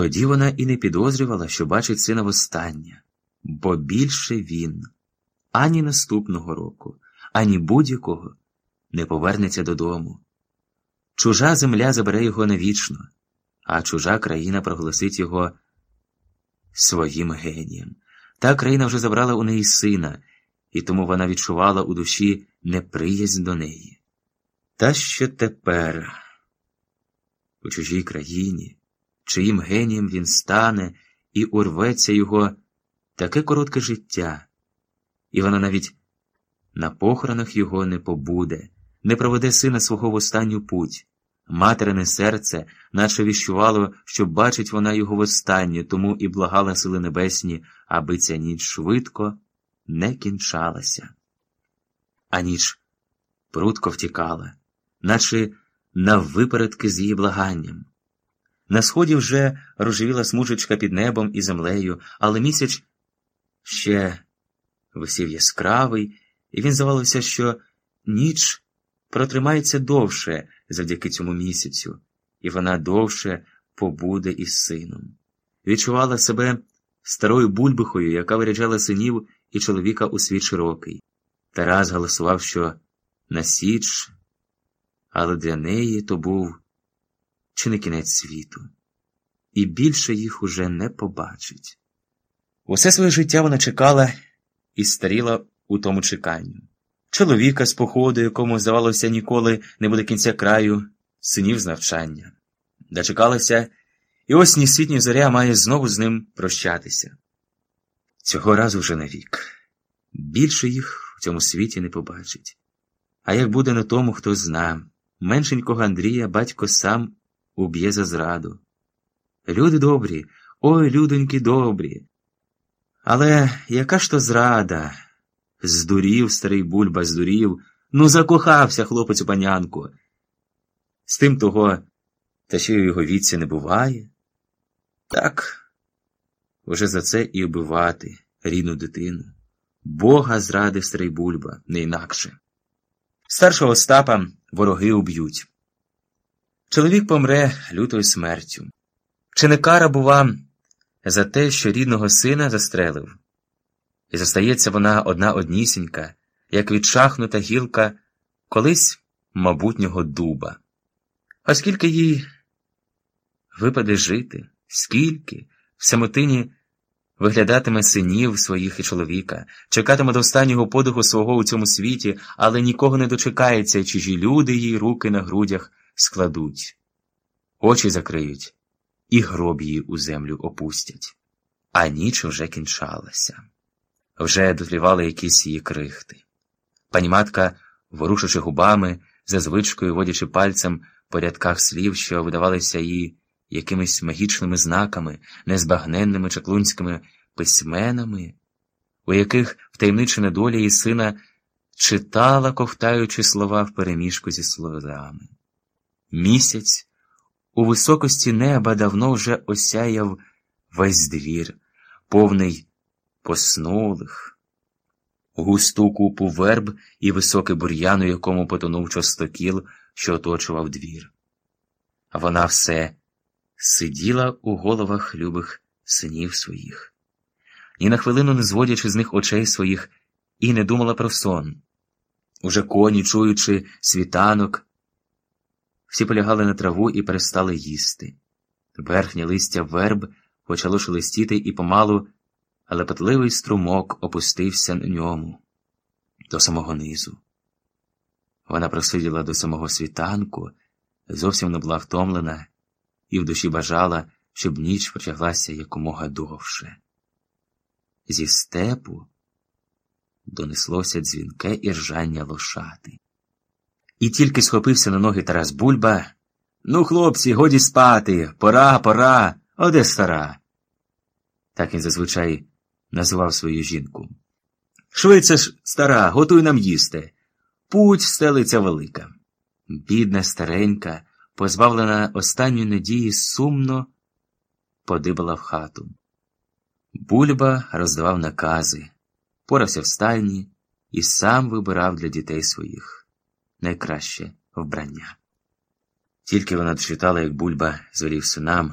Тоді вона і не підозрювала, що бачить сина востаннє, бо більше він ані наступного року, ані будь-якого не повернеться додому. Чужа земля забере його навічно, а чужа країна проголосить його своїм генієм. Та країна вже забрала у неї сина, і тому вона відчувала у душі неприязнь до неї. Та що тепер, у чужій країні, чиїм генієм він стане і урветься його таке коротке життя, і вона навіть на похоронах його не побуде, не проведе сина свого в останню путь. Материне серце, наче віщувало, що бачить вона його востаннє, тому і благала сили небесні, аби ця ніч швидко не кінчалася. А ніч прудко втікала, наче наввипередки з її благанням. На сході вже рожевіла смужечка під небом і землею, але місяць ще висів яскравий, і він здавалося, що ніч протримається довше завдяки цьому місяцю, і вона довше побуде із сином. Відчувала себе старою бульбихою, яка виряджала синів і чоловіка у світ широкий. Тарас голосував, що на січ, але для неї то був чи не кінець світу, і більше їх уже не побачить. Усе своє життя вона чекала і старіла у тому чеканню. Чоловіка з походу, якому, здавалося, ніколи не буде кінця краю, синів з навчання. Дочекалася, і ось ні світ, ні зоря має знову з ним прощатися. Цього разу вже навік. Більше їх в цьому світі не побачить. А як буде на тому, хто зна, меншенького Андрія батько сам уб'є за зраду. Люди добрі, ой, людоньки добрі. Але яка ж то зрада? Здурів старий бульба, здурів, ну закохався хлопець у панянку. З тим того, та ще й у його віці не буває. Так, уже за це і убивати рідну дитину. Бога зрадив старий бульба, не інакше. Старшого Остапа вороги уб'ють. Чоловік помре лютою смертю. Чи не кара, бува, за те, що рідного сина застрелив? І зостається вона одна однісінька, як відшахнута гілка колись мабутнього дуба. А скільки їй випаде жити, скільки в самотині виглядатиме синів своїх і чоловіка, чекатиме до останнього подиху свого у цьому світі, але нікого не дочекається, чужі люди їй руки на грудях складуть, очі закриють і гроб її у землю опустять. А ніч уже кінчалася. Вже дотлівали якісь її крихти. Пані матка, ворушачи губами, за звичкою водячи пальцем по рядках слів, що видавалися їй якимись магічними знаками, незбагненними чаклунськими письменами, у яких втаємничена доля її сина читала, ковтаючи слова впереміжку зі словами. Місяць у високості неба давно вже осяяв весь двір, повний поснулих, густу купу верб і високий бур'ян, у якому потонув частокіл, що оточував двір. А вона все сиділа у головах любих синів своїх, ні на хвилину не зводячи з них очей своїх, і не думала про сон. Уже коні, чуючи світанок, всі полягали на траву і перестали їсти. Верхнє листя верб почало шелестіти і помалу, але петливий струмок опустився на ньому до самого низу. Вона просиділа до самого світанку, зовсім не була втомлена, і в душі бажала, щоб ніч протяглася якомога довше. Зі степу донеслося дзвінке і ржання лошати. І тільки схопився на ноги Тарас Бульба. Ну, хлопці, годі спати, пора, пора, оде стара. Так він зазвичай називав свою жінку. Швидше ж, стара, готуй нам їсти. Путь стелиця велика. Бідна, старенька, позбавлена останньої надії, сумно подибала в хату. Бульба роздавав накази, порався в стайні і сам вибирав для дітей своїх найкраще вбрання. Тільки вона дочитала, як бульба звелів синам,